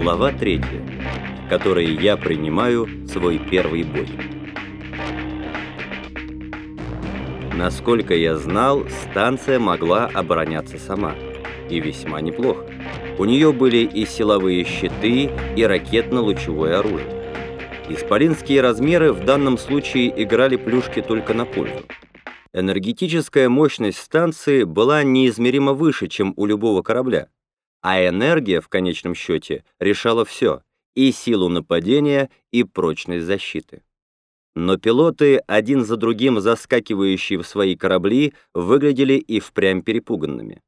Глава 3, в которой я принимаю свой первый бой. Насколько я знал, станция могла обороняться сама. И весьма неплохо. У нее были и силовые щиты, и ракетно-лучевое оружие. Исполинские размеры в данном случае играли плюшки только на пользу. Энергетическая мощность станции была неизмеримо выше, чем у любого корабля, а энергия в конечном счете решала все — и силу нападения, и прочность защиты. Но пилоты, один за другим заскакивающие в свои корабли, выглядели и впрямь перепуганными.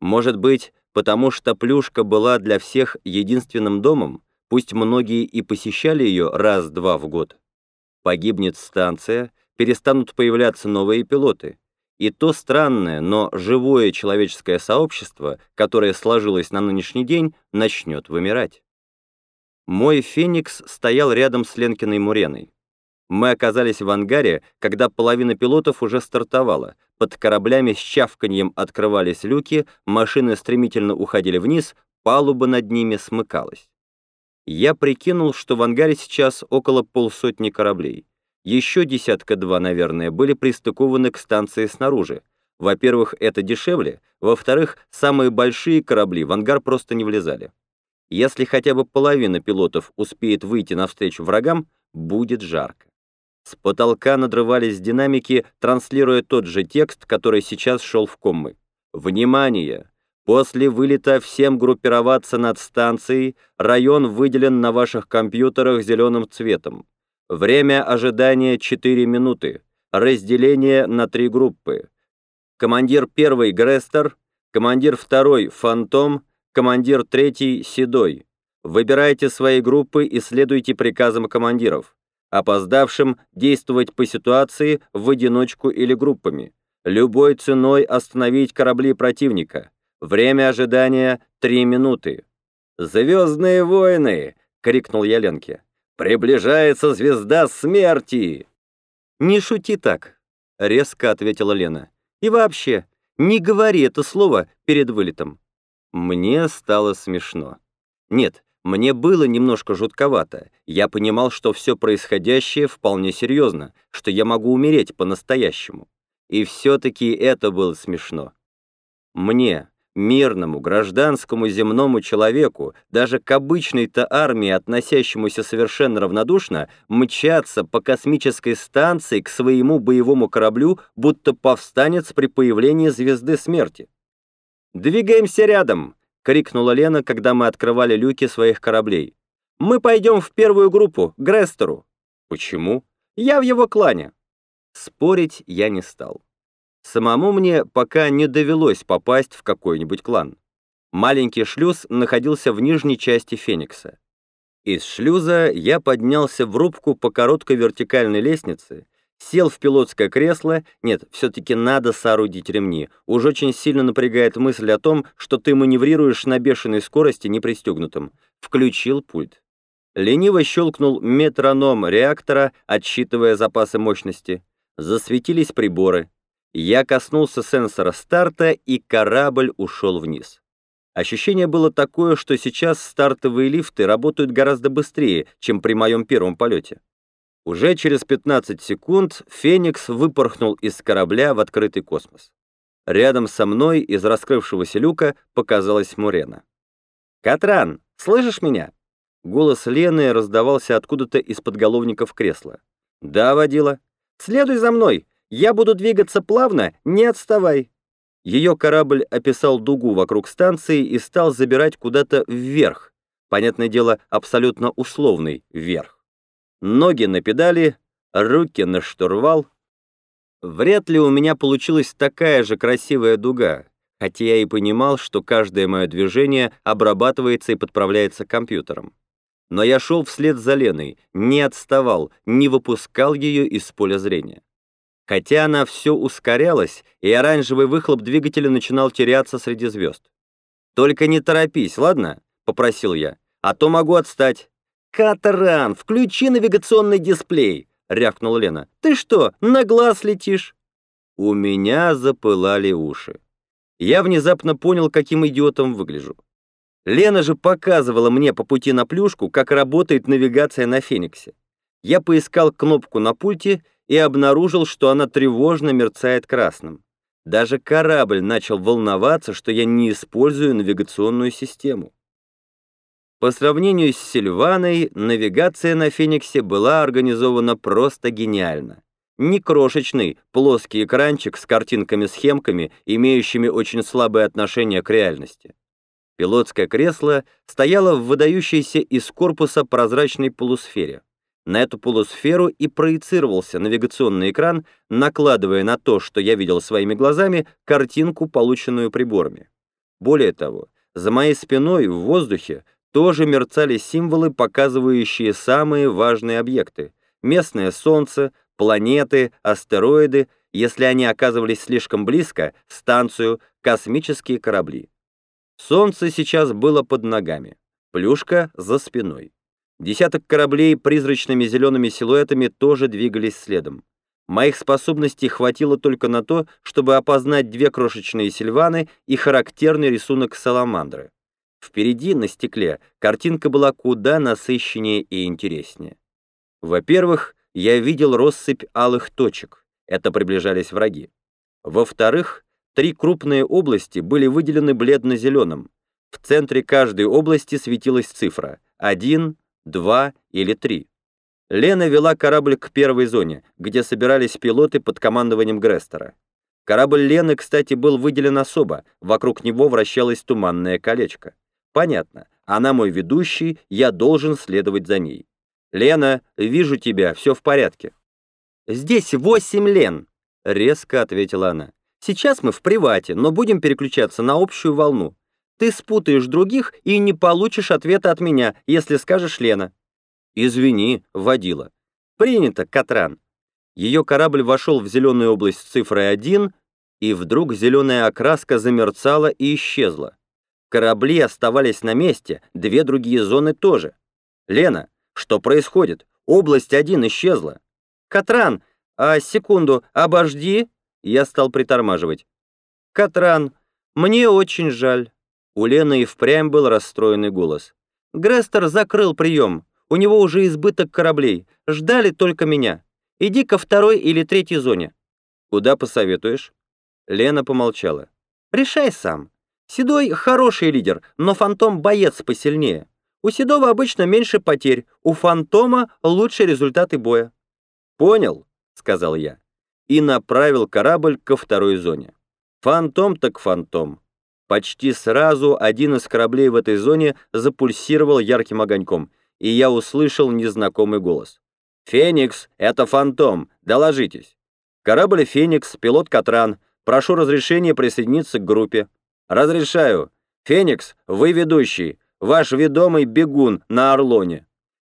Может быть, потому что Плюшка была для всех единственным домом, пусть многие и посещали ее раз-два в год. Погибнет станция, перестанут появляться новые пилоты. И то странное, но живое человеческое сообщество, которое сложилось на нынешний день, начнет вымирать. Мой «Феникс» стоял рядом с Ленкиной Муреной. Мы оказались в ангаре, когда половина пилотов уже стартовала. Под кораблями с чавканьем открывались люки, машины стремительно уходили вниз, палуба над ними смыкалась. Я прикинул, что в ангаре сейчас около полсотни кораблей. Еще десятка-два, наверное, были пристыкованы к станции снаружи. Во-первых, это дешевле, во-вторых, самые большие корабли в ангар просто не влезали. Если хотя бы половина пилотов успеет выйти навстречу врагам, будет жарко. С потолка надрывались динамики, транслируя тот же текст, который сейчас шел в коммы. «Внимание! После вылета всем группироваться над станцией, район выделен на ваших компьютерах зеленым цветом. Время ожидания 4 минуты. Разделение на три группы. Командир первый Грестер, командир второй Фантом, командир третий Седой. Выбирайте свои группы и следуйте приказам командиров. Опоздавшим действовать по ситуации в одиночку или группами. Любой ценой остановить корабли противника. Время ожидания 3 минуты. «Звездные войны!» — крикнул я Ленке. «Приближается звезда смерти!» «Не шути так», — резко ответила Лена. «И вообще, не говори это слово перед вылетом». Мне стало смешно. Нет, мне было немножко жутковато. Я понимал, что все происходящее вполне серьезно, что я могу умереть по-настоящему. И все-таки это было смешно. Мне, мирному, гражданскому земному человеку, даже к обычной-то армии, относящемуся совершенно равнодушно, мчаться по космической станции к своему боевому кораблю, будто повстанец при появлении звезды смерти. «Двигаемся рядом!» — крикнула Лена, когда мы открывали люки своих кораблей. «Мы пойдем в первую группу, к Грестеру». «Почему?» «Я в его клане». Спорить я не стал. Самому мне пока не довелось попасть в какой-нибудь клан. Маленький шлюз находился в нижней части Феникса. Из шлюза я поднялся в рубку по короткой вертикальной лестнице, сел в пилотское кресло, нет, все-таки надо соорудить ремни, уж очень сильно напрягает мысль о том, что ты маневрируешь на бешеной скорости непристегнутым, включил пульт. Лениво щелкнул метроном реактора, отсчитывая запасы мощности. Засветились приборы. Я коснулся сенсора старта, и корабль ушел вниз. Ощущение было такое, что сейчас стартовые лифты работают гораздо быстрее, чем при моем первом полете. Уже через 15 секунд «Феникс» выпорхнул из корабля в открытый космос. Рядом со мной из раскрывшегося люка показалась Мурена. «Катран, слышишь меня?» Голос Лены раздавался откуда-то из подголовников кресла. «Да, водила. Следуй за мной, я буду двигаться плавно, не отставай». Ее корабль описал дугу вокруг станции и стал забирать куда-то вверх. Понятное дело, абсолютно условный вверх. Ноги на педали, руки на штурвал. Вряд ли у меня получилась такая же красивая дуга, хотя я и понимал, что каждое мое движение обрабатывается и подправляется компьютером. Но я шел вслед за Леной, не отставал, не выпускал ее из поля зрения. Хотя она все ускорялась, и оранжевый выхлоп двигателя начинал теряться среди звезд. «Только не торопись, ладно?» — попросил я. «А то могу отстать». «Катаран, включи навигационный дисплей!» — рявкнула Лена. «Ты что, на глаз летишь?» У меня запылали уши. Я внезапно понял, каким идиотом выгляжу. Лена же показывала мне по пути на плюшку, как работает навигация на Фениксе. Я поискал кнопку на пульте и обнаружил, что она тревожно мерцает красным. Даже корабль начал волноваться, что я не использую навигационную систему. По сравнению с Сильваной, навигация на Фениксе была организована просто гениально. Не крошечный, плоский экранчик с картинками-схемками, имеющими очень слабое отношение к реальности. Пилотское кресло стояло в выдающейся из корпуса прозрачной полусфере. На эту полусферу и проецировался навигационный экран, накладывая на то, что я видел своими глазами, картинку, полученную приборами. Более того, за моей спиной в воздухе тоже мерцали символы, показывающие самые важные объекты. Местное Солнце, планеты, астероиды, если они оказывались слишком близко, станцию, космические корабли. Солнце сейчас было под ногами, плюшка за спиной. Десяток кораблей призрачными зелеными силуэтами тоже двигались следом. Моих способностей хватило только на то, чтобы опознать две крошечные сильваны и характерный рисунок саламандры. Впереди, на стекле, картинка была куда насыщеннее и интереснее. Во-первых, я видел россыпь алых точек. Это приближались враги. Во-вторых, три крупные области были выделены бледно-зеленым. В центре каждой области светилась цифра — 1, два или три. Лена вела корабль к первой зоне, где собирались пилоты под командованием Грестера. Корабль Лены, кстати, был выделен особо, вокруг него вращалось туманное колечко. Понятно, она мой ведущий, я должен следовать за ней. «Лена, вижу тебя, все в порядке». «Здесь восемь Лен», — резко ответила она. «Сейчас мы в привате, но будем переключаться на общую волну. Ты спутаешь других и не получишь ответа от меня, если скажешь Лена». «Извини, водила». «Принято, Катран». Ее корабль вошел в зеленую область с цифрой 1, и вдруг зеленая окраска замерцала и исчезла. Корабли оставались на месте, две другие зоны тоже. «Лена, что происходит? Область 1 исчезла». «Катран, а секунду, обожди!» Я стал притормаживать. «Катран, мне очень жаль». У Лены и впрямь был расстроенный голос. «Грестер закрыл прием. У него уже избыток кораблей. Ждали только меня. Иди ко второй или третьей зоне». «Куда посоветуешь?» Лена помолчала. «Решай сам. Седой хороший лидер, но Фантом боец посильнее. У Седова обычно меньше потерь, у Фантома лучшие результаты боя». «Понял», — сказал я, и направил корабль ко второй зоне. Фантом так фантом. Почти сразу один из кораблей в этой зоне запульсировал ярким огоньком, и я услышал незнакомый голос. «Феникс, это Фантом, доложитесь». «Корабль Феникс, пилот Катран, прошу разрешения присоединиться к группе». «Разрешаю. Феникс, вы ведущий, ваш ведомый бегун на Орлоне».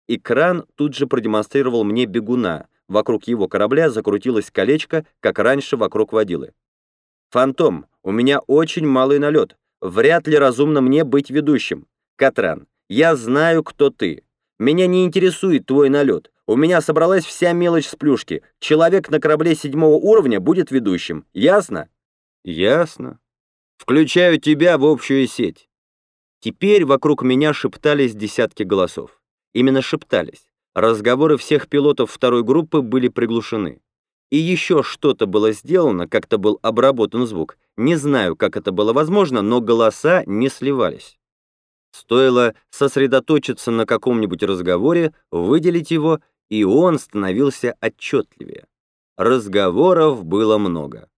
Экран тут же продемонстрировал мне бегуна. Вокруг его корабля закрутилось колечко, как раньше вокруг водилы. «Фантом, у меня очень малый налет. Вряд ли разумно мне быть ведущим. Катран, я знаю, кто ты. Меня не интересует твой налет. У меня собралась вся мелочь с плюшки. Человек на корабле седьмого уровня будет ведущим. Ясно? Ясно. Включаю тебя в общую сеть. Теперь вокруг меня шептались десятки голосов. Именно шептались. Разговоры всех пилотов второй группы были приглушены. И еще что-то было сделано, как-то был обработан звук. Не знаю, как это было возможно, но голоса не сливались. Стоило сосредоточиться на каком-нибудь разговоре, выделить его, и он становился отчетливее. Разговоров было много.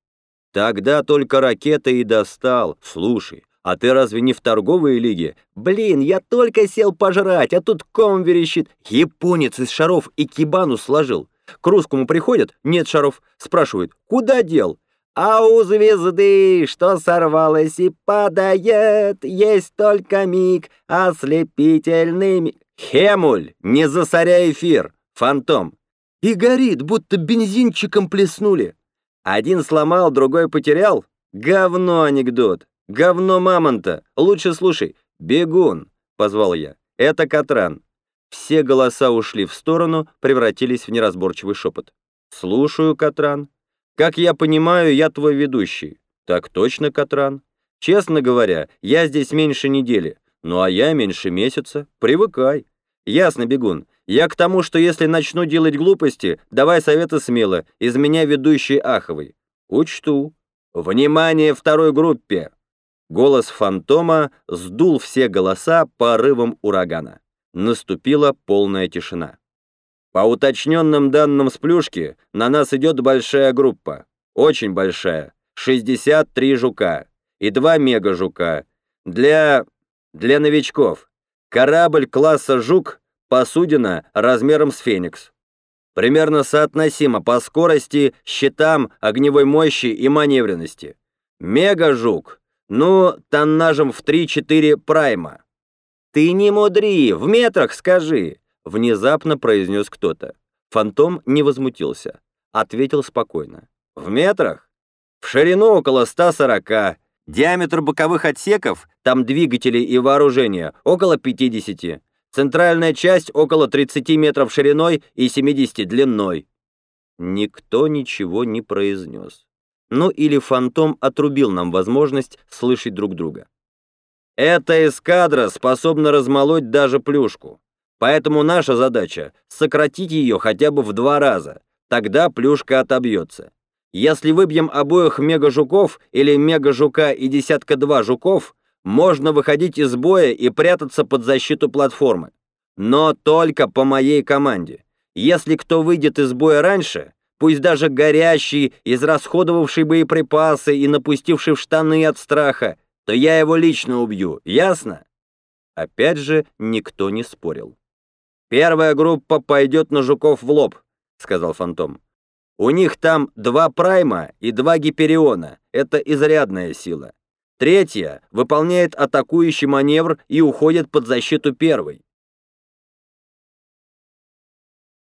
Тогда только ракета и достал. Слушай, а ты разве не в торговой лиге? Блин, я только сел пожрать, а тут ком верещит. Японец из шаров и кибану сложил. К русскому приходят, нет шаров, спрашивают, куда дел? А у звезды, что сорвалось и падает, есть только миг, ослепительный миг. Хемуль, не засоряй эфир, фантом. И горит, будто бензинчиком плеснули. Один сломал, другой потерял. Говно анекдот, говно мамонта. Лучше слушай. Бегун, позвал я. Это Катран. Все голоса ушли в сторону, превратились в неразборчивый шепот. «Слушаю, Катран. Как я понимаю, я твой ведущий». «Так точно, Катран. Честно говоря, я здесь меньше недели, Ну а я меньше месяца. Привыкай. Ясно, бегун. Я к тому, что если начну делать глупости, давай советы смело, из меня ведущий Аховый. Учту. Внимание второй группе. Голос фантома сдул все голоса порывом урагана. Наступила полная тишина. По уточненным данным с плюшки, на нас идет большая группа. Очень большая. 63 жука. И два мега-жука. Для... для новичков. Корабль класса «Жук» посудина размером с «Феникс». Примерно соотносимо по скорости, щитам, огневой мощи и маневренности. Мега-жук. Ну, тоннажем в 3-4 прайма. «Ты не мудри, в метрах скажи!» Внезапно произнес кто-то. Фантом не возмутился. Ответил спокойно. «В метрах? В ширину около 140. Диаметр боковых отсеков, там двигатели и вооружение, около 50. Центральная часть около 30 метров шириной и 70 длиной». Никто ничего не произнес. Ну или фантом отрубил нам возможность слышать друг друга. Эта эскадра способна размолоть даже плюшку. Поэтому наша задача — сократить ее хотя бы в два раза. Тогда плюшка отобьется. Если выбьем обоих мега-жуков или мега-жука и десятка-два жуков, можно выходить из боя и прятаться под защиту платформы. Но только по моей команде. Если кто выйдет из боя раньше, пусть даже горящий, израсходовавший боеприпасы и напустивший в штаны от страха, то я его лично убью, ясно? Опять же, никто не спорил. «Первая группа пойдет на жуков в лоб», — сказал Фантом. «У них там два прайма и два гипериона. Это изрядная сила. Третья выполняет атакующий маневр и уходит под защиту первой.